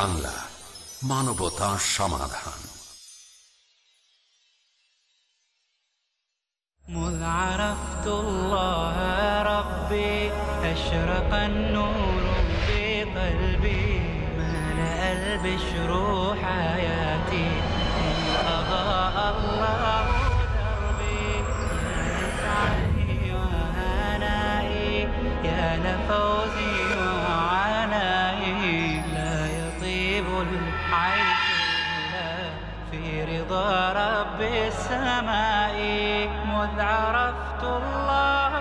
TV Bangla মানবতা সমাধান مذ عرفت الله ربي أشرق النور في قلبي ملأ البشر حياتي إذ أضاء الله سمائي مذ عرفت الله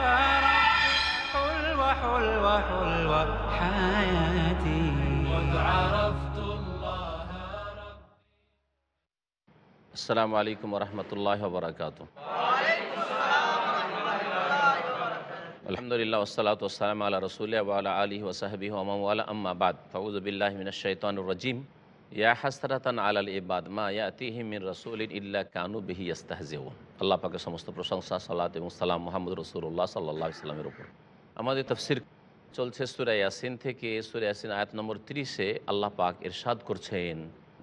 حلوة حلوة حلوة حياتي. مذ عرفت الله السلام عليكم ورحمة الله وبركاته. الحمد لله والصلاة والسلام على رسول وعلى آله وصحبه وصحبہ ومن والا أما بعد فعوذ بالله من الشيطان الرجيم. ইয়া হাসরাতান আলাল ইবাদ মা ইয়াতিহি মিন রসুল ইল্লা কানু বিহি ইস্তাহজিউ আল্লাহ পাকের সমস্ত প্রশংসা সালাত এবং সালাম মোহাম্মদ রসুল্লাহ সাল্লাহ ইসলামের উপর আমাদের তফসির চলছে সুরা ইয়াসিন থেকে সুরা ইয়াসিন আয়াত নম্বর তিরিশে আল্লাহ পাক ইরশাদ করছেন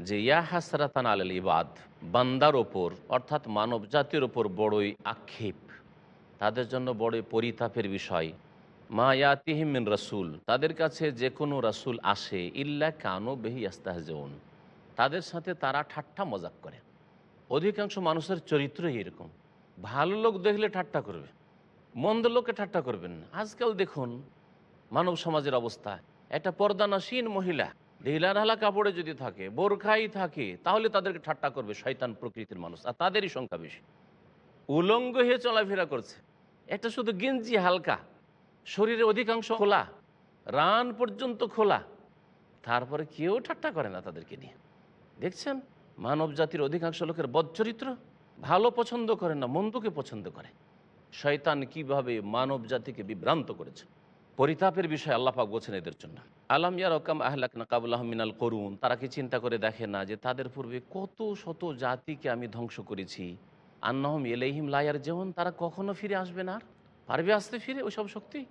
যে ইয়া হাসরাতান আলাল ইবাদ বান্দার ওপর অর্থাৎ মানব জাতির ওপর বড়ই আক্ষেপ তাদের জন্য বড়ই পরিতাপের বিষয় মা ইয়াতিহিমিন রসুল, তাদের কাছে যে কোনো রাসুল আসে, ইল্লা কানো বেহি আস্তাহজন তাদের সাথে তারা ঠাট্টা মজাক করে। অধিকাংশ মানুষের চরিত্রই এরকম। ভালো লোক দেখলে ঠাট্টা করবে, মন্দ লোককে ঠাট্টা করবেন না। আজকাল দেখুন মানব সমাজের অবস্থা, একটা পর্দানাসীন মহিলা, ঢিলা ঢালা কাপড়ে যদি থাকে, বোরখাই থাকে, তাহলে তাদেরকে ঠাট্টা করবে শয়তান প্রকৃতির মানুষ, আর তাদেরই সংখ্যা বেশি। উলঙ্গ হয়ে চলাফেরা করছে। একটা শুধু গেঞ্জি হালকা শরীরের অধিকাংশ খোলা, রান পর্যন্ত খোলা। তারপরে কেউ ঠাট্টা করে না তাদেরকে নিয়ে। দেখছেন? মানব জাতির অধিকাংশ লোকের বদচরিত্র ভালো পছন্দ করে না, মন্দকে পছন্দ করে। শয়তান কীভাবে মানব জাতিকে বিভ্রান্ত করেছে? পরিতাপের বিষয় আল্লাপাক বলছেন এদের জন্য। আলাম ইয়ার রকম আহলাক নাকাবুল্লাহ মিনাল করুন। তারা কি চিন্তা করে দেখে না যে তাদের পূর্বে কত শত জাতিকে আমি ধ্বংস করেছি? আন্নাহম এলেহিম লায়ার যেমন তারা কখনো ফিরে আসবে না আর? পারবে আসতে ফিরে ওইসব শক্তি?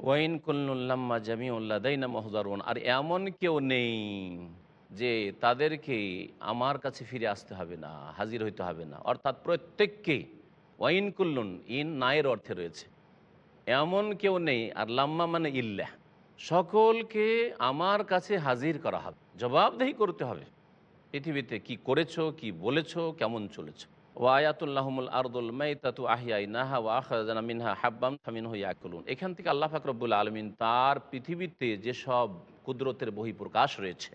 ওয়াইন কুল্লাম্মা জামিউল্লাহ দাইনা মহদারুন আর এমন কেউ নেই যে তাদেরকে আমার কাছে ফিরে আসতে হবে না, হাজির হইতে হবে না। অর্থাৎ প্রত্যেককে ওয়াইন কুল্লুন, ইন নায়ের অর্থে রয়েছে। এমন কেউ নেই, আর লাম্মা মানে ইল্লাহ সকলকে আমার কাছে হাজির করা হবে। জবাবদেহি করতে হবে। পৃথিবীতে কি করেছ, কি বলেছ, কেমন চলেছো? ওয়ায়াতুল্লাহমুল আরদুল মাইতাতু আহিয়াই নাহা ওয়া আখরাজানা মিনহা হাব্বাম ফামিনহু ইয়াকুলুন। এখান থেকে আল্লাহ ফাকরবুল আলমিন তার পৃথিবীতে যেসব কুদরতের বহিঃপ্রকাশ রয়েছে,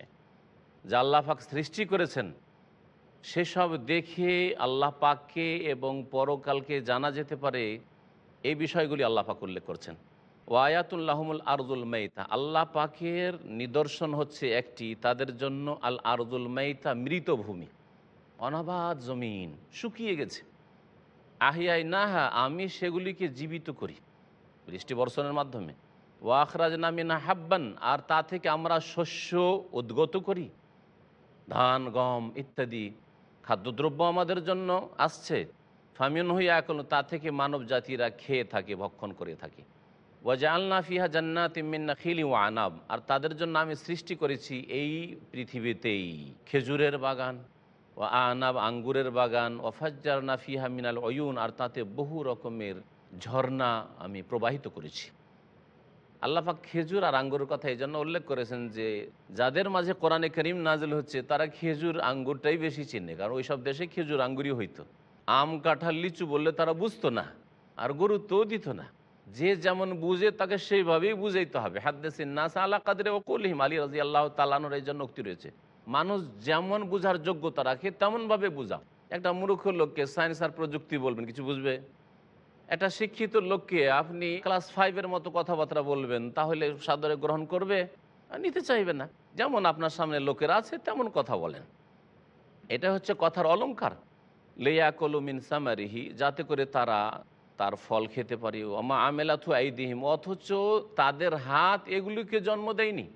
যা আল্লাহ পাক সৃষ্টি করেছেন সেসব দেখে আল্লাহ পাককে এবং পরকালকে জানা যেতে পারে, এই বিষয়গুলি আল্লাহ পাক উল্লেখ করছেন। ওয়ায়াতুল্লাহমুল আরদুল মেইতা, আল্লাহ পাকের নিদর্শন হচ্ছে একটি, তাদের জন্য আল আরদুল মেইতা মৃত ভূমি। অনাবাদ জমিন শুকিয়ে গেছে। আহিয়াই নাহা, আমি সেগুলিকে জীবিত করি। বৃষ্টি বর্ষণের মাধ্যমে। ওয়াখরাজ নামিনা হাব্বান, আর তা থেকে আমরা শস্য উদ্গত করি। ধান, গম ইত্যাদি খাদ্যদ্রব্য আমাদের জন্য আসছে। ফামিন হইয়া এখন তা থেকে মানব জাতিরা খেয়ে থাকে, ভক্ষণ করে থাকে। ওয়াজা আল্লা ফিহা জান্নাত মিন্না খিলি ও আনাব, আর তাদের জন্য আমি সৃষ্টি করেছি এই পৃথিবীতেই খেজুরের বাগান। ও আনাব আঙ্গুরের বাগান ওফাজ্জার নাফিহা মিনাল অয়ুন আর তাতে বহু রকমের ঝর্ণা আমি প্রবাহিত করেছি। আল্লাহাক খেজুর আর আঙ্গুরের কথা এই জন্য উল্লেখ করেছেন যে, যাদের মাঝে কোরআনে করিম নাজল হচ্ছে, তারা খেজুর আঙ্গুরটাই বেশি চিনে, কারণ ওইসব দেশে খেজুর আঙ্গুরই হইতো। আম, কাঁঠাল, লিচু বললে তারা বুঝতো না, আর গুরুত্বও দিত না। যে যেমন বুঝে, তাকে সেইভাবেই বুঝাইতে হবে। হাদ্দেসিন নাসা আল্লাহ কাদের ও কলিম আলী রাজি আল্লাহ তালানোর এই জন্য উক্তি রয়েছে। মানুষ যেমন বুঝার যোগ্যতা রাখে, তেমনভাবে বুঝাও। একটা মূর্খ লোককে সায়েন্স আর প্রযুক্তি বলবেন, কিছু বুঝবে? একটা শিক্ষিত লোককে আপনি ক্লাস ফাইভের মতো কথাবার্তা বলবেন, তাহলে সাদরে গ্রহণ করবে? নিতে চাইবে না। যেমন আপনার সামনে লোকেরা আছে, তেমন কথা বলেন। এটা হচ্ছে কথার অলঙ্কার লেয়া কলুমিন সামারিহি, যাতে করে তারা তার ফল খেতে পারি। আমা আমেলাথু আইদিহিম, অথচ তাদের হাত এগুলিকে জন্ম দেয়নি,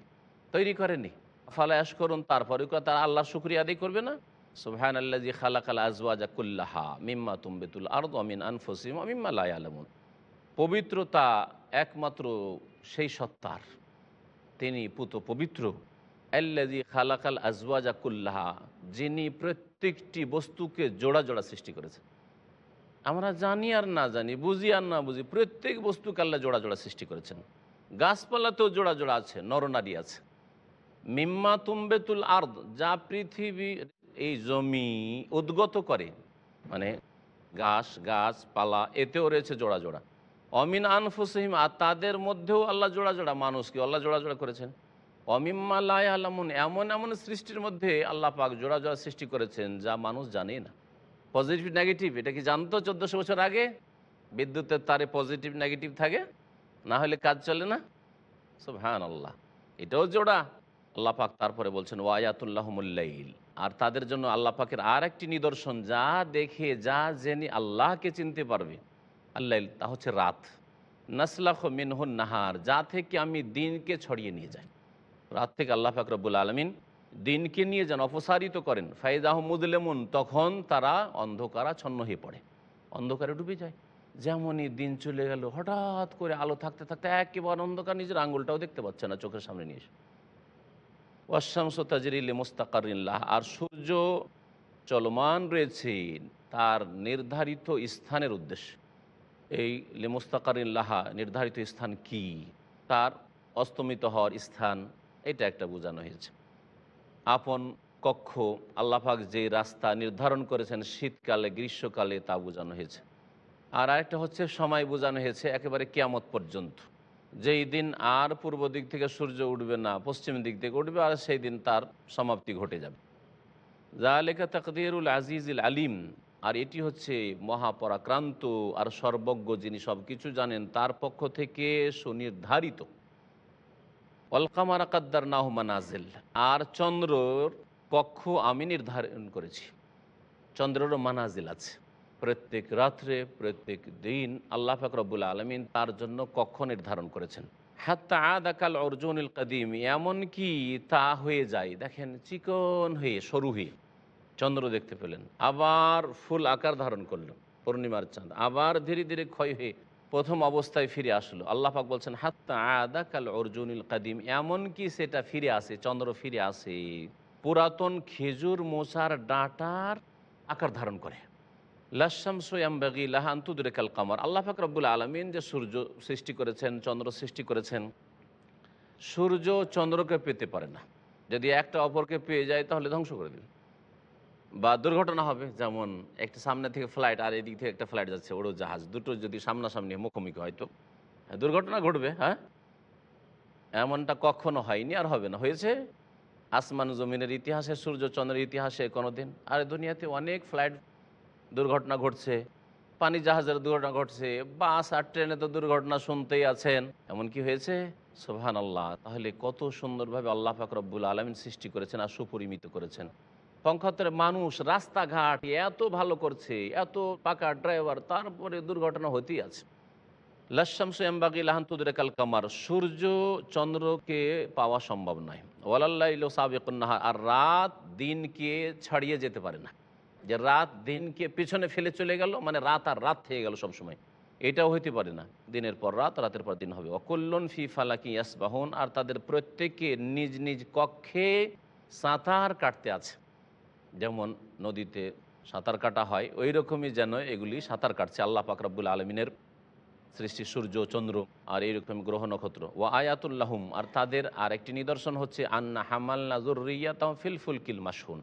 তৈরি করেনি। ফালায়াস করুন তারপরে তারা আল্লাহ শুক্রিয়া আদায় করবে না? সুবহান আল্লাহ জি খালাকাল আজওয়াজা কুল্লাহা মিম্মা তুম্বেতুল আরদ আমিন আনফসিম মিম্মা লাই আলমুন পবিত্রতা একমাত্র সেই সত্তার। তিনি পুত পবিত্র। আল্লাজি খালাকাল আজওয়াজা কুল্লাহা, যিনি প্রত্যেকটি বস্তুকে জোড়া জোড়া সৃষ্টি করেছেন। আমরা জানি আর না জানি, বুঝি আর না বুঝি, প্রত্যেক বস্তুকে আল্লাহ জোড়া জোড়া সৃষ্টি করেছেন। গাছপালাতেও জোড়া জোড়া আছে নরনারী আছে। মিম্মা তুম্বেতুল আর্দ, যা পৃথিবী, এই জমি উদ্গত করে। মানে ঘাস গাছপালা এতেও রয়েছে জোড়া জোড়া। অমিন আনফুসহিম, আর তাদের মধ্যেও আল্লাহ জোড়া জোড়া মানুষকে আল্লাহ জোড়া জোড়া করেছেন। অমিম্মা লাই আলামুন এমন এমন সৃষ্টির মধ্যে আল্লাহ পাক জোড়া জোড়া সৃষ্টি করেছেন যা মানুষ জানে না। পজিটিভ নেগেটিভ এটা কি জানতো চোদ্দোশো বছর আগে? বিদ্যুতের তারে পজিটিভ নেগেটিভ থাকে, না হলে কাজ চলে না? সব হ্যাঁ আল্লাহ এটাও জোড়া। আল্লাহ পাক তারপরে বলছেন ওয়ায়াতুল্লাহমুল্লাইল আর তাদের জন্য আল্লাহ পাকের আর একটি নিদর্শন, যা দেখে, যা জেনে আল্লাহকে চিনতে পারবে। আল্লাহ তা হচ্ছে রাত। নাসলাখ মিনহুন নাহার, যা থেকে আমি দিনকে ছড়িয়ে নিয়ে যাই। রাত থেকে আল্লাহ ফাকরবুল আলমিন দিনকে নিয়ে যেন অপসারিত করেন। ফাইজ আহমুদুলেমন তখন তারা অন্ধকারাচ্ছন্ন হয়ে পড়ে। অন্ধকারে ডুবে যায়। যেমনই দিন চলে গেল, হঠাৎ করে আলো থাকতে থাকতে একেবারে অন্ধকার, নিজের আঙুলটাও দেখতে পাচ্ছে না, চোখের সামনে নিয়ে এসে। ওয়াশামস তাজরিল মুস্তাকারিল্লাহ আর সূর্য চলমান রয়েছে তার নির্ধারিত স্থানের উদ্দেশ্যে। এই লিমুস্তাকারিল্লাহা নির্ধারিত স্থান কি? তার অস্তমিত হওয়ার স্থান, এটা একটা বোঝানো হয়েছে। আপন কক্ষ আল্লাহাক যে রাস্তা নির্ধারণ করেছেন শীতকালে, গ্রীষ্মকালে, তা বোঝানো হয়েছে। আর আরেকটা হচ্ছে, সময় বোঝানো হয়েছে একেবারে কিয়ামত পর্যন্ত। যেই দিন আর পূর্ব দিক থেকে সূর্য উঠবে না, পশ্চিম দিক থেকে উঠবে, আর সেই দিন তার সমাপ্তি ঘটে যাবে। জালেকা তকদিরুল আজিজুল আলিম, আর এটি হচ্ছে মহাপরাক্রান্ত আর সর্বজ্ঞ যিনি সব কিছু জানেন, তার পক্ষ থেকে সুনির্ধারিত। অলকামার আকাদ্দার নাহমা নাজেল আর চন্দ্রর কক্ষ আমি নির্ধারণ করেছি। চন্দ্রেরও মানাজিল আছে। প্রত্যেক রাত্রে, প্রত্যেক দিন আল্লাহ ফাকরবুল আলমিন তার জন্য কক্ষ নির্ধারণ করেছেন। হাত্তা আদাকাল অর্জুনুল কদিম এমনকি তা হয়ে যায়। দেখেন চিকন হয়ে, সরু হয়ে। চন্দ্র দেখতে পেলেন, আবার ফুল আকার ধারণ করল, পূর্ণিমার চাঁদ। আবার ধীরে ধীরে ক্ষয় হয়ে প্রথম অবস্থায় ফিরে আসলো। আল্লাপাক বলছেন, হাত্তা আদা কাল অর্জুনুল কাদিম এমনকি সেটা ফিরে আসে, চন্দ্র ফিরে আসে। পুরাতন খেজুর মোচার ডাঁটার আকার ধারণ করে। লাশাম সোয়াম্বাগি লাহান্তুদুরে কাল কামার। আল্লাহ পাক রব্বুল আলমিন যে সূর্য সৃষ্টি করেছেন, চন্দ্র সৃষ্টি করেছেন, সূর্য চন্দ্রকে পেতে পারে না। যদি একটা অপরকে পেয়ে যায়, তাহলে ধ্বংস করে দেবে। বা দুর্ঘটনা হবে, যেমন একটা সামনে থেকে ফ্লাইট আর এদিক থেকে একটা ফ্লাইট যাচ্ছে ওড়ো জাহাজ। দুটো যদি সামনাসামনি মুখোমুখি হয়তো দুর্ঘটনা ঘটবে হ্যাঁ? এমনটা কখনো হয়নি, আর হবে না। হয়েছে আসমান জমিনের ইতিহাসে, সূর্য চন্দ্রের ইতিহাসে কোনো দিন আর দুনিয়াতে অনেক ফ্লাইট দুর্ঘটনা ঘটছে, পানি জাহাজের দুর্ঘটনা ঘটছে, বাস আর ট্রেনে তো দুর্ঘটনা শুনতেই আছেন। এমন কি হয়েছে? সোহান আল্লাহ তাহলে কত সুন্দরভাবে আল্লাহ ফাকরবুল আলমিন সৃষ্টি করেছেন আর সুপরিমিত করেছেন। পঙ্খাত্তরে মানুষ রাস্তাঘাট এত ভালো করছে, এত পাকা ড্রাইভার, তারপরে দুর্ঘটনা হতেই আছে। লাশামসু এমবাগি লাহান্তুদের কাল কামার, সূর্য চন্দ্রকে পাওয়া সম্ভব নয়। ওয়ালাল্লাহ সাবেকুন্নাহা আর রাত দিনকে ছাড়িয়ে যেতে পারে না। যে রাত দিনকে পিছনে ফেলে চলে গেল মানে রাত আর রাত থেকে গেল সবসময়। এটাও হইতে পারে না। দিনের পর রাত, রাতের পর দিন হবে। অকল্যন ফি ফালাকি ইয়াসবাহন, আর তাদের প্রত্যেকে নিজ নিজ কক্ষে সাঁতার কাটতে আছে। যেমন নদীতে সাঁতার কাটা হয়, ওই রকমই যেন এগুলি সাঁতার কাটছে আল্লাহ পাকরাবুল আলমিনের সৃষ্টি সূর্য, চন্দ্র, আর এইরকম গ্রহ নক্ষত্র। ও আয়াতুল্লাহম আর তাদের আর একটি নিদর্শন হচ্ছে, আন্না হামাল নাজুর রিয়াতাম ফিল ফুলকিল মাসহুন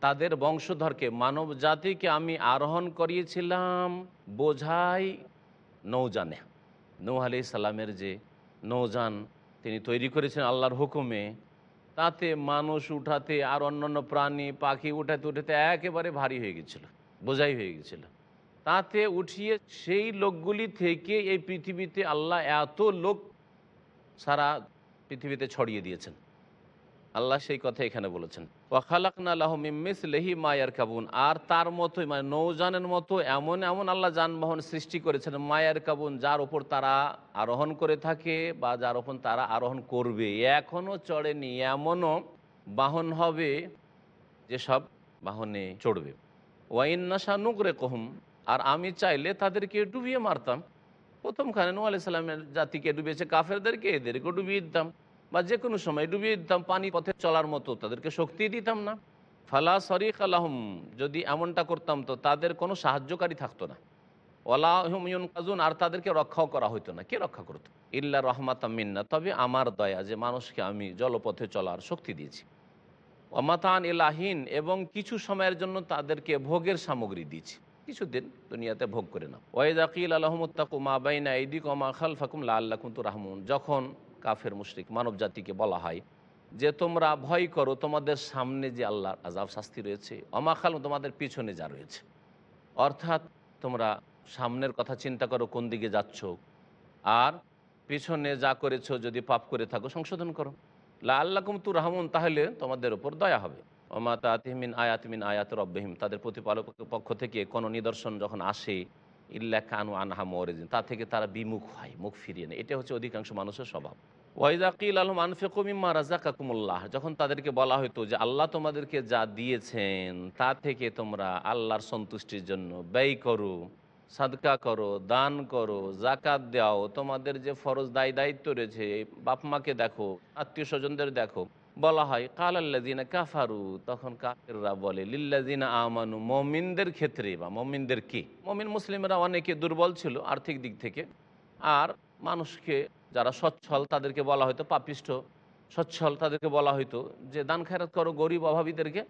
তাদের বংশধরকে মানব জাতিকে আমি আরোহণ করিয়েছিলাম বোঝাই নৌজানে নৌ আলি সালামের যে নৌজান তিনি তৈরি করেছেন আল্লাহর হুকুমে, তাতে মানুষ উঠাতে আর অন্যান্য প্রাণী, পাখি উঠাতে উঠাতে একেবারে ভারী হয়ে গেছিল, বোঝাই হয়ে গেছিল। তাতে উঠিয়ে সেই লোকগুলি থেকে এই পৃথিবীতে আল্লাহ এত লোক সারা পৃথিবীতে ছড়িয়ে দিয়েছেন। আল্লাহ সেই কথা এখানে বলেছেন। ওয়াখালাকনা আল্লাহমিস লেহি মায়ার কাবুন আর তার মতোই মানে নৌজানের মতো এমন এমন আল্লাহ যানবাহন সৃষ্টি করেছেন মায়ার কাবুন যার ওপর তারা আরোহণ করে থাকে বা যার ওপর তারা আরোহণ করবে। এখনও চড়েনি, এমনও বাহন হবে যেসব বাহনে চড়বে। ওয়াইন নাসা নুকরে কহুম আর আমি চাইলে তাদেরকে ডুবিয়ে মারতাম। প্রথমখানে নু আলি জাতিকে ডুবিয়েছে, কাফেরদেরকে এদেরকেও ডুবিয়ে দিতাম। বা যে কোনো সময় ডুবিয়ে দিতাম পানি পথে চলার মতো, তাদেরকে শক্তি দিতাম না। ফালা শরিক আলহম যদি এমনটা করতাম তো তাদের কোনো সাহায্যকারী থাকতো না। ওলাহমিউন কাজুন আর তাদেরকে রক্ষাও করা হতো না। কে রক্ষা করতো? ইল্লা রহমাত মিন্না। তবে আমার দয়া যে মানুষকে আমি জলপথে চলার শক্তি দিয়েছি। অমাতান এলাহিন এবং কিছু সময়ের জন্য তাদেরকে ভোগের সামগ্রী দিয়েছি। কিছুদিন দুনিয়াতে ভোগ করে না ওয়েদ আকিল আলহমুত্তাকু মা বাইনা ইদিক ওমা খাল ফাকুম লা আল্লাহ কুন্তু রাহমুন যখন কাফের, মুশরিক, মানব জাতিকে বলা হয় যে তোমরা ভয় করো, তোমাদের সামনে যে আল্লাহর আজাব শাস্তি রয়েছে অমাখাল তোমাদের পিছনে যা রয়েছে। অর্থাৎ তোমরা সামনের কথা চিন্তা করো, কোন দিকে যাচ্ছ, আর পিছনে যা করেছ, যদি পাপ করে থাকো, সংশোধন করো। লা আল্লাহ কুমতু রাহমুন তাহলে তোমাদের ওপর দয়া হবে। অমাতা তাতিমিন আয়াতমিন আয়াত রব্বাহিম, তাদের প্রতিপালকের পক্ষ থেকে কোনো নিদর্শন যখন আসে ইল্লা কানু আনহা মরেজিন, তা থেকে তারা বিমুখ হয়, মুখ ফিরিয়ে নেয়। এটা হচ্ছে অধিকাংশ মানুষের স্বভাব। ওয়াইদাকিল আলম আনফেকুমিম্মা রাজাকাকুমুল্লাহ যখন তাদেরকে বলা হতো যে আল্লাহ তোমাদেরকে যা দিয়েছেন, তা থেকে তোমরা আল্লাহর সন্তুষ্টির জন্য ব্যয় করো, সাদকা করো, দান করো জাকাত দাও, তোমাদের যে ফরজ দায় দায়িত্ব রয়েছে বাপ মাকে দেখো আত্মীয় স্বজনদের দেখো বলা হয় কাল আল্লাদিনা কাফারু তখন কাফেররা বলে লিল্লাদিনা আমানু মমিনদের ক্ষেত্রে বা মমিনদের কি? মমিন মুসলিমরা অনেকে দুর্বল ছিল আর্থিক দিক থেকে। আর মানুষকে যারা সচ্ছল, তাদেরকে বলা হয়তো পাপিষ্ঠ সচ্ছল তাদেরকে বলা হয়তো যে, দান খায়রাত করো গরিব অভাবীদেরকে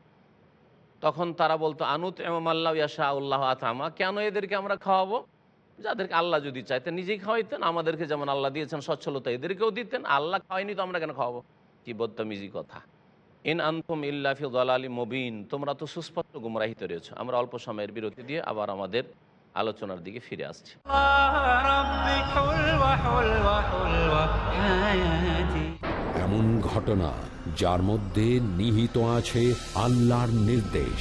তখন তারা বলতো, আনুত এমাম আল্লাহ ইয়াশা উল্লাহ আতামা কেন এদেরকে আমরা খাওয়াবো? যাদেরকে আল্লাহ যদি চাইতেন, নিজেই খাওয়াইতেন। আমাদেরকে যেমন আল্লাহ দিয়েছেন, সচ্ছলতা এদেরকেও দিতেন। আল্লাহ খাওয়াইনি তো আমরা কেন খাওয়াবো? কি বদতামিজি কথা। ইন আনথম ইল্লাফি দলালি মবিন তোমরা তো সুস্পষ্ট গুমরাহিত রয়েছো। আমরা অল্প সময়ের বিরতি দিয়ে আবার আমাদের আলোচনার দিকে ফিরে আসছি। এমন ঘটনা যার মধ্যে নিহিত আছে আল্লাহর নির্দেশ।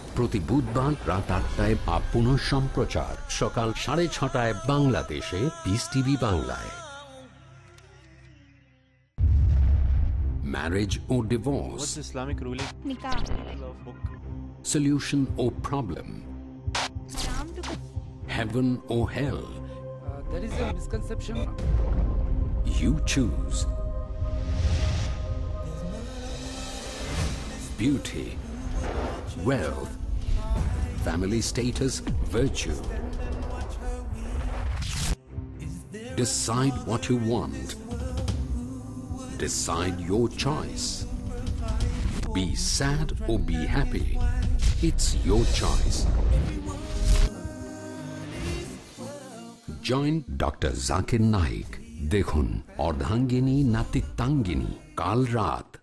প্রতি বুধবার রাত আটটায় বা পুনঃ সম্প্রচার সকাল সাড়ে ছটায় বাংলাদেশে পিস টিভি বাংলায় marriage O divorce Islamic ruling nikah solution or problem heaven or hell there is a misconception You choose. Beauty, wealth, family status, virtue. Decide what you want. Decide your choice. Be sad or be happy. It's your choice. Joint doctor Zakir Naik দেখুন অর্ধাঙ্গিনী নাতিত্বাঙ্গিনী কাল রাত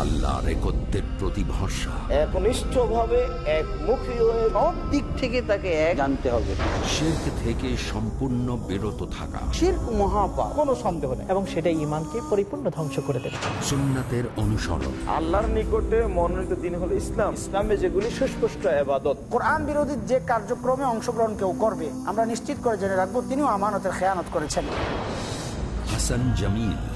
আল্লাহর একত্রের প্রতি ভরসা একনিষ্ঠ ভাবে একমুখী হয়ে সব দিক থেকে তাকে এক জানতে হবে। শির্ক থেকে সম্পূর্ণ বিরত থাকা। শিরক মহাপাপ কোনো সন্দেহ নেই। এবং সেটা ইমানকে পরিপূর্ণ ধ্বংস করে দেবে। সুন্নাতের অনুসরণ। আল্লাহর নিকটে মনোনীত দিন হলো ইসলাম। ইসলামে যেগুলি সুস্পষ্ট আবাদত কোরআন বিরোধী যে কার্যক্রমে অংশগ্রহণ কেউ করবে আমরা নিশ্চিত করে জেনে রাখব তিনিও আমানতের খেয়ানত করেছেন। Hasan Jamil.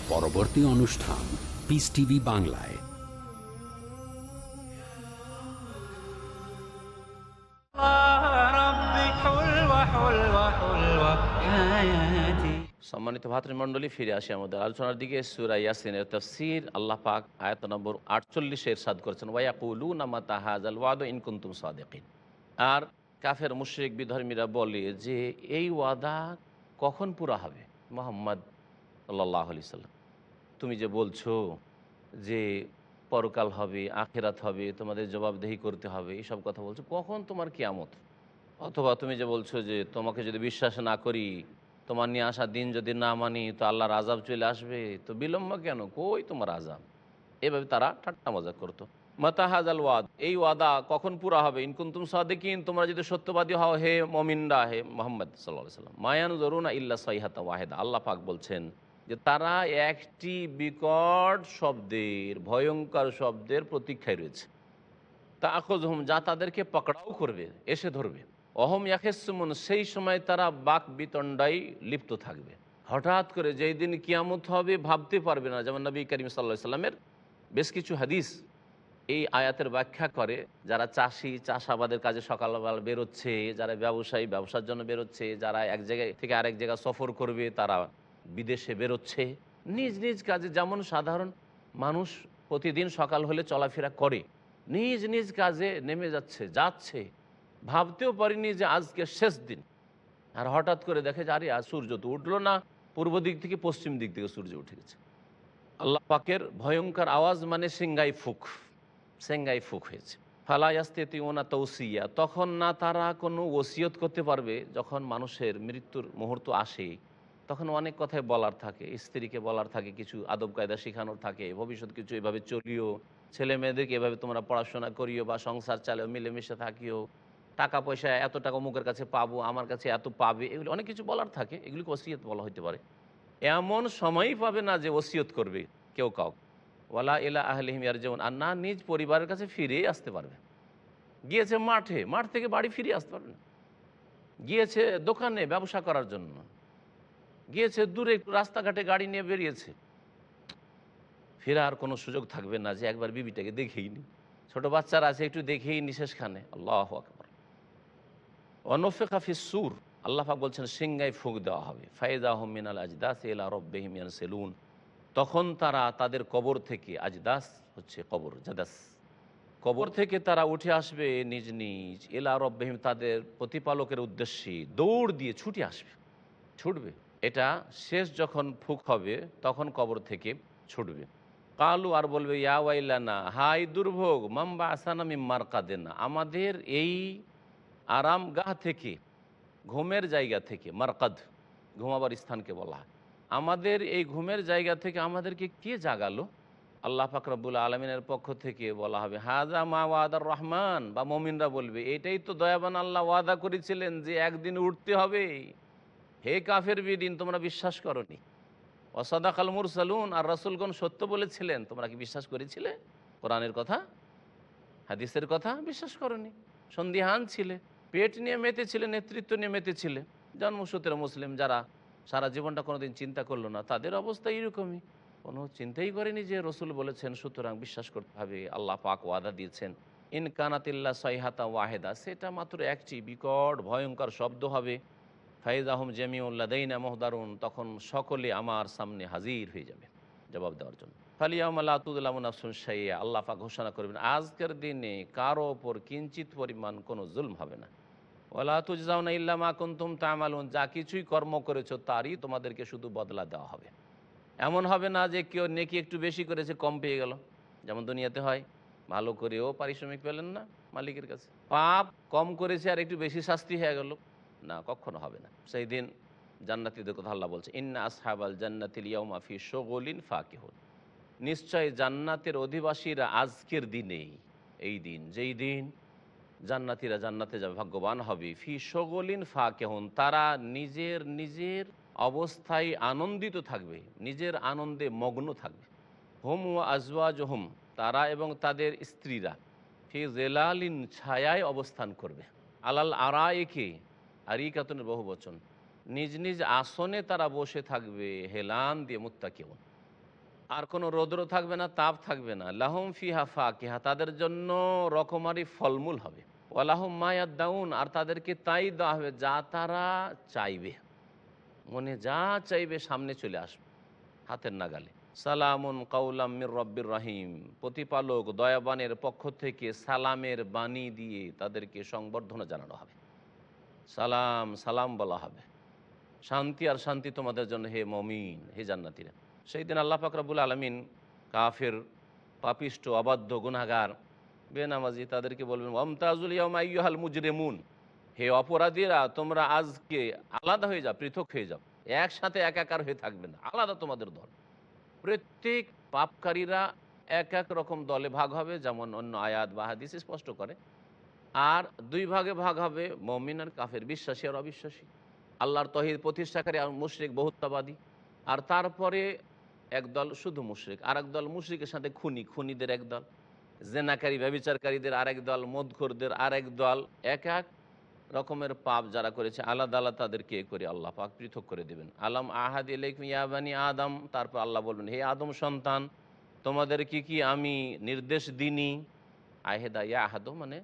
পরবর্তী অনুষ্ঠান পিস টিভি বাংলায়। সম্মানিত ভাতৃমন্ডলী ফিরে আসি আমাদের আলোচনার দিকে। সুরা ইয়াসিনের তফসির, আল্লাহ পাক আয়ত নম্বর আটচল্লিশ এর সাদ করেছেন। ওয়াইয়াকুলু নামা তাহাজ আল ওয়াদ ইনকুন্তুম সাদেকিন। আর কাফের, মুশ্রিক, বিধর্মীরা বলে যে, এই ওয়াদা কখন পুরা হবে? মোহাম্মদ সাল্লাহ আলি সাল্লাম তুমি যে বলছো যে পরকাল হবে, আখেরাত হবে, তোমাদের জবাবদেহি করতে হবে এইসব কথা বলছো, কখন তোমার কিয়ামত? অথবা তুমি যে বলছো যে তোমাকে যদি বিশ্বাস না করি, তোমার নিয়ে আসা দিন যদি না মানি, তো আল্লাহর আজাব চলে আসবে, তো বিলম্ব কেন? কই তোমার আজাব এভাবে তারা ঠাট্টা মজা করতো। মাতাহাজ আল ওয়াদ, এই ওয়াদা কখন পুরা হবে? ইনকুন্তুম সাদেকিন, তোমরা যদি সত্যবাদী হও, হে মমিনরা, হে মোহাম্মদ সাল্লাহ সাল্লাম মায়ান জরুনা ইল্লা সাইহাতা ওয়াহেদা, আল্লাহ পাক বলছেন যে তারা একটি বিকট শব্দের, ভয়ঙ্কর শব্দের প্রতীক্ষায় রয়েছে। তা আখোজ হুম যা তাদেরকে পকড়াও করবে, এসে ধরবে। অহম ইয়াকেসমন সেই সময় তারা বাক বিতণ্ডাই লিপ্ত থাকবে। হঠাৎ করে যেই দিন কিয়ামত হবে, ভাবতে পারবে না, যেমন নবী করিম সাল্লা সাল্লামের বেশ কিছু হাদিস এই আয়াতের ব্যাখ্যা করে, যারা চাষি, চাষাবাদের কাজে সকালবেলা বেরোচ্ছে, যারা ব্যবসায়ী, ব্যবসার জন্য বেরোচ্ছে, যারা এক জায়গায় থেকে আরেক জায়গায় সফর করবে, তারা বিদেশে বেরোচ্ছে, নিজ নিজ কাজে যেমন সাধারণ মানুষ প্রতিদিন সকাল হলে চলাফেরা করে, নিজ নিজ কাজে নেমে যাচ্ছে যাচ্ছে। ভাবতেও পারিনি যে আজকে শেষ দিন। আর হঠাৎ করে দেখে যে আরে সূর্য তো উঠল না, পূর্ব দিক থেকে পশ্চিম দিক থেকে সূর্য উঠে গেছে। আল্লাহ পাকের ভয়ঙ্কর আওয়াজ মানে সিঙ্গাই ফুক, সেঙ্গাই ফুক হয়েছে। ফালায়াস্তে তিওনা তৌসিয়া তখন না তারা কোনো ওসিয়ত করতে পারবে যখন মানুষের মৃত্যুর মুহূর্ত আসে। তখন অনেক কথাই বলার থাকে, স্ত্রীকে বলার থাকে, কিছু আদব কায়দা শেখানোর থাকে, ভবিষ্যৎ কিছু এভাবে চলিও, ছেলে মেয়েদেরকে এভাবে তোমরা পড়াশোনা করিও বা সংসার চালিও, মিলেমিশে থাকিও, টাকা পয়সা এত টাকা মুখের কাছে পাবো, আমার কাছে এত পাবে, এগুলি অনেক কিছু বলার থাকে, এগুলিকে ওসিয়ত বলা হতে পারে। এমন সময়ই পাবে না যে ওসিয়ত করবে কেউ কাউ ওয়ালা এলা আহলিহিম ইয়ার যেমন আর না নিজ পরিবারের কাছে ফিরে আসতে পারবে। গিয়েছে মাঠে, মাঠ থেকে বাড়ি ফিরে আসতে পারবে গিয়েছে দোকানে ব্যবসা করার জন্য। গিয়েছে দূরে রাস্তাঘাটে গাড়ি নিয়ে বেরিয়েছে। ফেরার কোনো সুযোগ থাকবে না যে একবার বিবিটাকে দেখেই নি। ছোট বাচ্চারা আছে, একটু দেখেই নি শেষখানে। আল্লাহ আকবর। অনফে কাফি সুর। আল্লাহাক বলছেন সিংগাই ফুক দেওয়া হবে। ফায়দা মিনাল আজদাস এলা রব্বেহিমিয়ান সেলুন তখন তারা তাদের কবর থেকে, আজদাস হচ্ছে কবর, জাদাস। কবর থেকে তারা উঠে আসবে নিজ নিজ এলা রব্বাহিম তাদের প্রতিপালকের উদ্দেশ্যে। দৌড় দিয়ে ছুটে আসবে। ছুটবে। এটা শেষ যখন ফুক হবে, তখন কবর থেকে ছুটবে। কালু আর বলবে ইয়াওয়াইলানা হাই দুর্ভোগ মাম্বা আসানামি মিম্মার কাদেনা আমাদের এই আরাম আরামগাহ থেকে, ঘুমের জায়গা থেকে, মারকাদ, ঘুমাবার স্থানকে বলা আমাদের এই ঘুমের জায়গা থেকে আমাদেরকে কে জাগালো? আল্লাহ ফাকরাবুল আলমিনের পক্ষ থেকে বলা হবে হাজা মা ওয়াদার রহমান। বা মমিনরা বলবে, এটাই তো দয়াবান আল্লাহ ওয়াদা করেছিলেন যে একদিন উঠতে হবে। হে কাফের বিদিন তোমরা বিশ্বাস করনি। অসাদা কালমুর সালুন আর রসুলগণ সত্য বলেছিলেন। তোমরা কি বিশ্বাস করেছিলে? কোরআনের কথা? হাদিসের কথা? বিশ্বাস করনি। সন্দিহান ছিলে। পেট নিয়ে মেতেছিলে নেতৃত্ব নিয়ে মেতেছিলে জন্মসূত্রে মুসলিম যারা সারা জীবনটা কোনোদিন চিন্তা করল না, তাদের অবস্থা এইরকমই। কোনো চিন্তাই করেনি যে রসুল বলেছেন, সুতরাং বিশ্বাস করতে হবে। আল্লাহ পাক ওয়াদা দিয়েছেন, ইন কানাতিল্লা সাইহাতা ওয়াহেদা সেটা মাত্র একটি বিকট, ভয়ঙ্কর শব্দ হবে। ফাইজ আহম জেমিউল্লা দেইনা মোহদারুন, তখন সকলে আমার সামনে হাজির হয়ে যাবে জবাব দেওয়ার জন্য। ফালিয়ামাল্লাতুল্লামুন সাইয়া আল্লাহ পাক ঘোষণা করবেন, আজকের দিনে কারও ওপর কিঞ্চিত পরিমাণ কোনো জুলম হবে না। ওলা তুজাউনা ইল্লামা কুন্তুম তামালুন, যা কিছুই কর্ম করেছ তারই তোমাদেরকে শুধু বদলা দেওয়া হবে। এমন হবে না যে কেউ নেকি একটু বেশি করেছে, কম পেয়ে গেল। যেমন দুনিয়াতে হয়, ভালো করেও পারিশ্রমিক পেলেন না মালিকের কাছে। পাপ কম করেছে আর একটু বেশি শাস্তি হয়ে গেল। না, কখনো হবে না। সেই দিন জান্নাতিদের কথা আল্লাহ বলছে, ইন্না আসহাবাল জান্নাতিল ইয়াউমাফি শোগলিন ফাকিহুন। নিশ্চয় জান্নাতের অধিবাসীরা আজকের দিনেই, এই দিন, যেই দিন জান্নাতিরা জান্নাতে যাবে, ভাগ্যবান হবে। ফি শগলিন ফাকেহন, তারা নিজের নিজের অবস্থায় আনন্দিত থাকবে, নিজের আনন্দে মগ্ন থাকবে। হোম ও আজওয়াজ হোম তারা এবং তাদের স্ত্রীরা ফি জেলালিন, ছায়ায় অবস্থান করবে। আলাল আরায়কে আরিকাতনের বহু বচন। নিজ নিজ আসনে তারা বসে থাকবে, হেলান দিয়ে মুত্তাকেউন। আর কোনো রৌদ্র থাকবে না, তাপ থাকবে না। লাহম ফিহা ফাকিহা, তাদের জন্য রকমারি ফলমূল হবে। ওয়ালাহম মায়াদ দাউন আর তাদেরকে তাই দেওয়া হবে যা তারা চাইবে। মনে যা চাইবে সামনে চলে আসবে, হাতের নাগালে। সালামুন কাউলাম মির রব্বির রাহিম, প্রতিপালক দয়াবানের পক্ষ থেকে সালামের বাণী দিয়ে তাদেরকে সংবর্ধনা জানানো হবে। সালাম সালাম বলা হবে। শান্তি আর শান্তি তোমাদের জন্য, হে মমিন, হে জান্নাতিরা। সেই দিন আল্লাহ ফাকরাবুল আলমিন কাফের, পাপিষ্ট, অবাধ্য গুনাগার বেনামাজি তাদেরকে বলবেন অমতাজুল ইয়ামাইহাল মুজরেমুন। হে অপরাধীরা, তোমরা আজকে আলাদা হয়ে যাও, পৃথক হয়ে যাও। একসাথে একাকার হয়ে থাকবে না। আলাদা তোমাদের দল। প্রত্যেক পাপকারীরা এক এক রকম দলে ভাগ হবে, যেমন অন্য আয়াত বা হাদিস স্পষ্ট করে। আর দুই ভাগে ভাগ হবে মমিন আর কাফের, বিশ্বাসী আর অবিশ্বাসী। আল্লাহর তহিদ প্রতিষ্ঠাকারী আর মুশরিক বহুত্ববাদী। আর তারপরে একদল শুধু মুশরিক আর দল মুশরিকের সাথে খুনি, খুনিদের একদল জেনাকারী, ব্যবিচারকারীদের আরেক দল, মদখোরদের আরেক দল। এক এক রকমের পাপ যারা করেছে, আলাদা আলাদা তাদেরকে করে আল্লাহ পাক পৃথক করে দেবেন। আলম আহাদ ইয়াবানি আদম, তারপর আল্লাহ বলবেন, হে আদম সন্তান, তোমাদের কি কি আমি নির্দেশ দিনি আহেদা ইয়া আহাদ মানে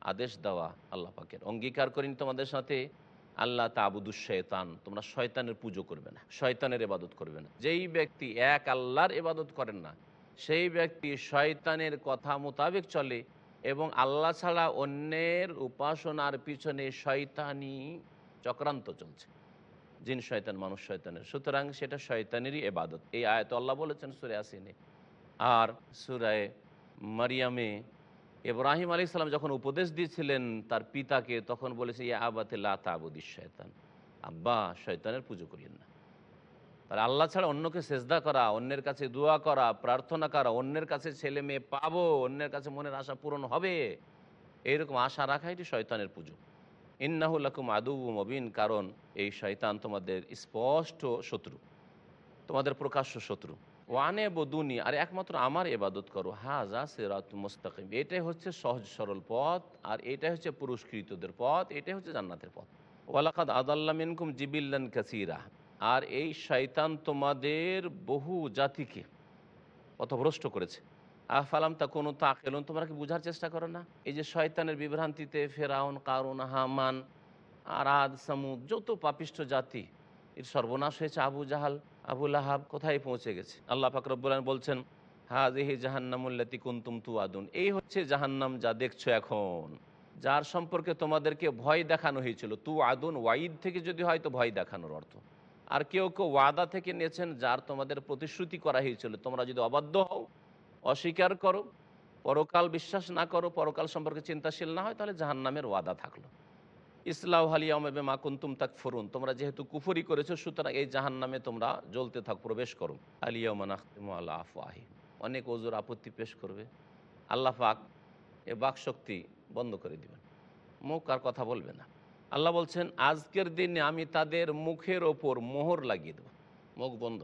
আদেশ দেওয়া আল্লাহ পাকের। অঙ্গীকার করিনি তোমাদের সাথে আল্লাহ তাবুদুস শয়তান, তোমরা শয়তানের পুজো করবে না, শয়তানের এবাদত করবে না। যেই ব্যক্তি এক আল্লাহর এবাদত করেন না, সেই ব্যক্তি শয়তানের কথা মোতাবেক চলে এবং আল্লাহ ছাড়া অন্যের উপাসনার পিছনে শয়তানি চক্রান্ত চলছে। জিন শয়তান, মানুষ শয়তানের। সুতরাং সেটা শয়তানেরই এবাদত এই আয়ত আল্লাহ বলেছেন সুরে আসিনে আর সুরায় মারিয়ামে ইব্রাহিম আলী সালাম যখন উপদেশ দিয়েছিলেন তার পিতাকে, তখন বলেছে, ইয়া আবাতে লাবুদিস শয়তান। আব্বা, শয়তানের পুজো করিয়েন না। তাহলে আল্লাহ ছাড়া অন্যকে সেজদা করা, অন্যের কাছে দোয়া করা, প্রার্থনা করা, অন্যের কাছে ছেলে মেয়ে পাবো, অন্যের কাছে মনের আশা পূরণ হবে, এইরকম আশা রাখা এটি শয়তানের পুজো। ইন্নাহুল্লাকুম আদু মবিন, কারণ এই শয়তান তোমাদের স্পষ্ট শত্রু, তোমাদের প্রকাশ্য শত্রু। ওয়ানে বদুনি, আর একমাত্র আমার এবাদত করো। হাজা সেরাত মুস্তাকিম। এটাই হচ্ছে সহজ সরল পথ, আর এটাই হচ্ছে পুরস্কৃতদের পথ, এটাই হচ্ছে জান্নাতের পথ। ওয়ালাকাদ আদাল্লা মিনকুম জিবিল্লান কাসিরা। আর এই শয়তান তোমাদের বহু জাতিকে পথভ্রষ্ট করেছে। আহফালাম তা কোনো তাকেলুন, তোমরা কি বোঝার চেষ্টা করো না? এই যে শয়তানের বিভ্রান্তিতে ফেরাউন, কারুন, হামান আর আদ সামুদ, যত পাপিষ্ট জাতি এর সর্বনাশ হয়েছে আবু জাহাল, আবু লাহাব, কোথায় পৌঁছে গেছে? আল্লাহ ফাকরবুল্লান বলছেন হা হাজেহি জাহান্নামুল্লাতি কুন্তুম তু আদুন এই হচ্ছে জাহান্নাম যা দেখছ এখন। যার সম্পর্কে তোমাদেরকে ভয় দেখানো হয়েছিল তু আদুন ওয়াইদ থেকে যদি হয় তো ভয় দেখানোর অর্থ। আর কেউ কেউ ওয়াদা থেকে নিয়েছেন, যার তোমাদের প্রতিশ্রুতি করা হয়েছিল, তোমরা যদি অবাধ্য হও, অস্বীকার করো, পরকাল বিশ্বাস না করো, পরকাল সম্পর্কে চিন্তাশীল না হয়, তাহলে জাহান্নামের ওয়াদা থাকল। ইসলাম হালিয়ামে মা কুন্তুম তাক ফরুন তোমরা যেহেতু কুফরি করেছ, সুতরাং এই জাহান নামে তোমরা জ্বলতে থাক, প্রবেশ করো। আলিয়ামান আল্লাহ আফওয়াহি অনেক ওজোর আপত্তি পেশ করবে। আল্লাহ পাক এ বাক শক্তি বন্ধ করে দিবেন। মুখ আর কথা বলবে না। আল্লাহ বলছেন, আজকের দিনে আমি তাদের মুখের ওপর মোহর লাগিয়ে দেবো। মুখ বন্ধ।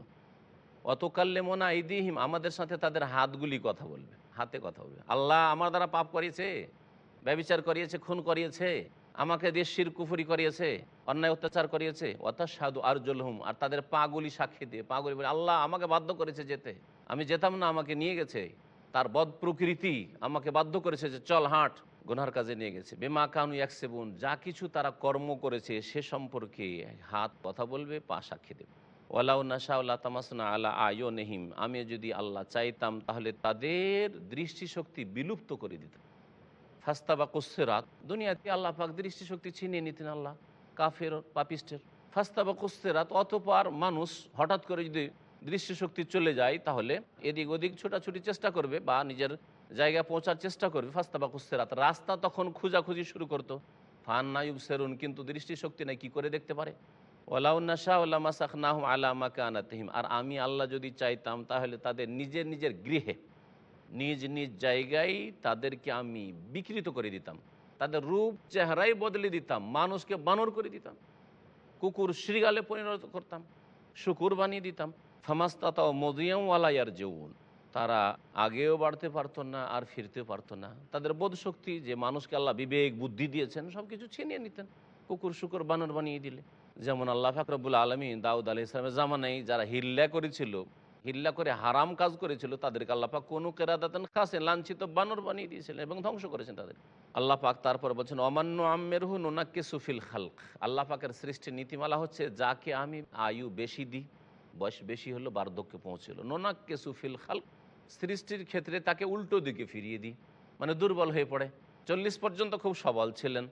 অতকাল্লে মোনা ইদিহিম আমাদের সাথে তাদের হাতগুলি কথা বলবে, হাতে কথা বলবে। আল্লাহ আমার দ্বারা পাপ করিয়েছে ব্যবিচার করিয়েছে, খুন করিয়েছে। আমাকে দেশ শির কুফুরি করিয়েছে, অন্যায় অত্যাচার করিয়েছে। অর্থাৎ সাধু আরজুলহুম, আর তাদের পাগুলি সাক্ষী দিয়ে, পাগুলি বলে, আল্লাহ আমাকে বাধ্য করেছে যেতে। আমি যেতাম না, আমাকে নিয়ে গেছে। তার বদ প্রকৃতি আমাকে বাধ্য করেছে যে, চল হাঁট, গুনহার কাজে নিয়ে গেছে। বেমা কানু একসেবুন যা কিছু তারা কর্ম করেছে, সে সম্পর্কে হাত কথা বলবে, পা সাক্ষী দেবে। ওয়ালাউ নাশাউল্লাহ তামাসনা আলা আয়ো নেহিম আমি যদি আল্লাহ চাইতাম, তাহলে তাদের দৃষ্টিশক্তি বিলুপ্ত করে দিতাম। ফাস্তা বা কুসেরাত দুনিয়াতে আল্লাহ পাক দৃষ্টিশক্তি ছিনিয়ে নিতেন আল্লাহ, কাফের পাপিস্টের ফাস্তা বা কুসেরাত অতপর মানুষ হঠাৎ করে যদি দৃষ্টিশক্তি চলে যায়, তাহলে এদিক ওদিক ছোটাছুটি চেষ্টা করবে বা নিজের জায়গায় পৌঁছার চেষ্টা করবে। ফাস্তা বা কুসেরাত রাস্তা তখন খোঁজাখুঁজি শুরু করতো। ফান নাইব সেরুন কিন্তু দৃষ্টিশক্তি নাই, কি করে দেখতে পারে? আলামাকানাতহিম আর আমি আল্লাহ যদি চাইতাম, তাহলে তাদের নিজের নিজের গৃহে নিজ নিজ জায়গায় তাদেরকে আমি বিকৃত করে দিতাম। তাদের রূপ, চেহারাই বদলে দিতাম। মানুষকে বানর করে দিতাম। কুকুর শ্রীগালে পরিণত করতাম। শুকুর বানিয়ে দিতাম। ফামাস্তাতাও মদিয়ামওয়ালাইয়ার যেউন তারা আগেও বাড়তে পারতো না, আর ফিরতে পারতো না। তাদের বোধ শক্তি যে মানুষকে আল্লাহ বিবেক, বুদ্ধি দিয়েছেন সব কিছু ছিনিয়ে নিতেন। কুকুর, শুকুর, বানর বানিয়ে দিলে। যেমন আল্লাহ ফাকরবুল আলমী দাউদ আলি ইসলামের জামানাই যারা হিল্লা করেছিল হিল্লা করে হারাম কাজ করেছিল, তাদেরকে আল্লাপাক কোনো কেরাদাতন খাসে লাঞ্ছিত বানর বানিয়ে দিয়েছিলেন এবং ধ্বংস করেছেন তাদের। আল্লাহ পাক তারপর বলছেন অমান্য আম্মের হু নোনাক্কে সুফিল খালক। আল্লাহ পাকের সৃষ্টির নীতিমালা হচ্ছে, যাকে আমি আয়ু বেশি দিই, বয়স বেশি হলো বার্ধক্যে পৌঁছলো। নোনাক্কে সুফিল খালক, সৃষ্টির ক্ষেত্রে তাকে উল্টো দিকে ফিরিয়ে দিই মানে দুর্বল হয়ে পড়ে। চল্লিশ পর্যন্ত খুব সবল ছিলেন।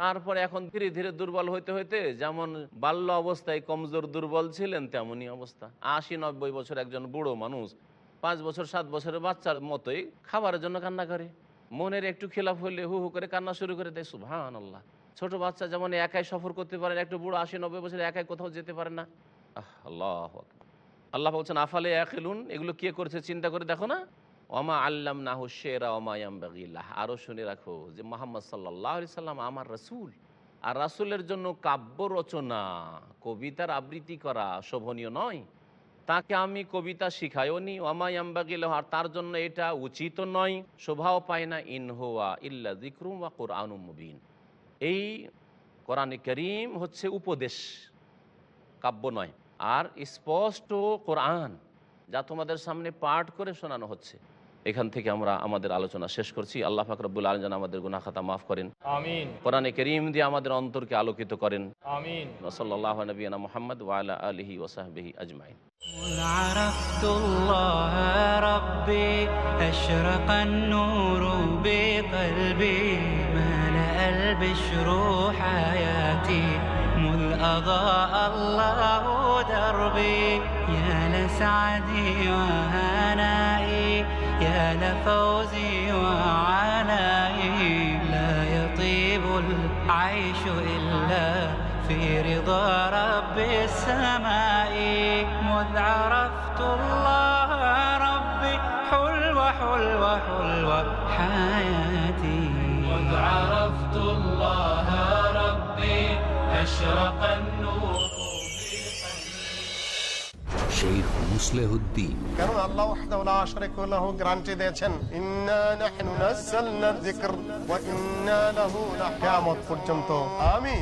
তারপরে এখন ধীরে ধীরে দুর্বল হইতে হইতে যেমন বাল্য অবস্থায় কমজোর দুর্বল ছিলেন, তেমনই অবস্থা। আশি, নব্বই বছর একজন বুড়ো মানুষ, পাঁচ বছর, সাত বছরের বাচ্চার মতোই খাবারের জন্য কান্না করে। মনের একটু খেলাফ হলে হু হু করে কান্না শুরু করে দেয় সুভান আল্লাহ ছোট বাচ্চা যেমন একাই সফর করতে পারে একটু বুড়ো আশি, নব্বই বছর একাই কোথাও যেতে পারে না। আল্লাহ। আল্লাহ বলছেন, আফালে একেলুন, এগুলো কে করছে চিন্তা করে দেখো না। ওমা আল্লাম না হুসেরা ওমায়াম্বাগিল্লাহ আরও শুনে রাখো যে মোহাম্মদ সাল্লাহ সাল্লাম আমার রসুল। আর রাসুলের জন্য কাব্য রচনা, কবিতার আবৃত্তি করা শোভনীয় নয়। তাকে আমি কবিতা শিখাইও নি ওমায়াম্বাগিল্লাহ আর তার জন্য এটা উচিত নয়। শোভাও পায় না ইনহোয়া ইল্লা জিক্রুম ওয়া কোরআনুম মুবিন। এই কোরআনে করিম হচ্ছে উপদেশ, কাব্য নয়। আর স্পষ্ট কোরআন যা তোমাদের সামনে পাঠ করে শোনানো হচ্ছে। এখান থেকে আমরা আমাদের আলোচনা শেষ করছি আল্লাহ ফাকরবুল আলম যেন আমাদের গুনা খাতা মাফ করেন আমিন কোরআনে করিম দিয়ে আমাদের অন্তরকে আলোকিত করেন আমিন ওসল্লাহ নবীনা মোহাম্মদ ওয়ালা আলহি ওসাহবিহি আজমাইন مذ عرفت الله ربي أشرق النور بقلبي ملأ البشر حياتي مذ أضاء الله دربي يا لسعدي وهنائي يا لفوزي وعنائي لا يطيب العيش إلا في رضا رب السماء. مذ عرفت الله ربي حلوة حلوة حلوة حياتي. مذ عرفت الله ربي أشرق النور মুসলেহুদ্দিন। কারণ আল্লাহ ওয়াহদাহু লা শারীকা লাহু গ্যারান্টি দিয়েছেন ইন্না নাহনু নাযালনা যিকর ওয়া ইন্না লাহু কিয়ামত পর্যন্ত আমি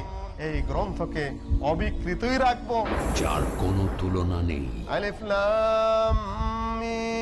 এই গ্রন্থকে অবিকৃতই রাখব। যার কোনো তুলনা নেই। আলিফ লাম মিম।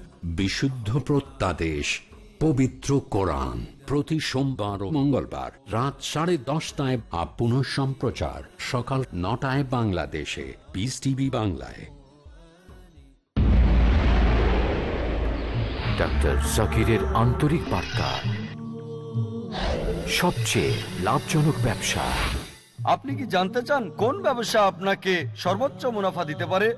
বিশুদ্ধ প্রত্যাদেশ পবিত্র কোরআন। প্রতি সোমবার ও মঙ্গলবার রাত সাড়ে দশটায় আপ পুনঃ সম্প্রচার সকাল নটায় বাংলাদেশে। পিস টিভি বাংলায়। ডাক্তার জাকিরের আন্তরিক বার্তা। সবচেয়ে লাভজনক ব্যবসা। আপনি কি জানতে চান কোন ব্যবসা আপনাকে সর্বোচ্চ মুনাফা দিতে পারে?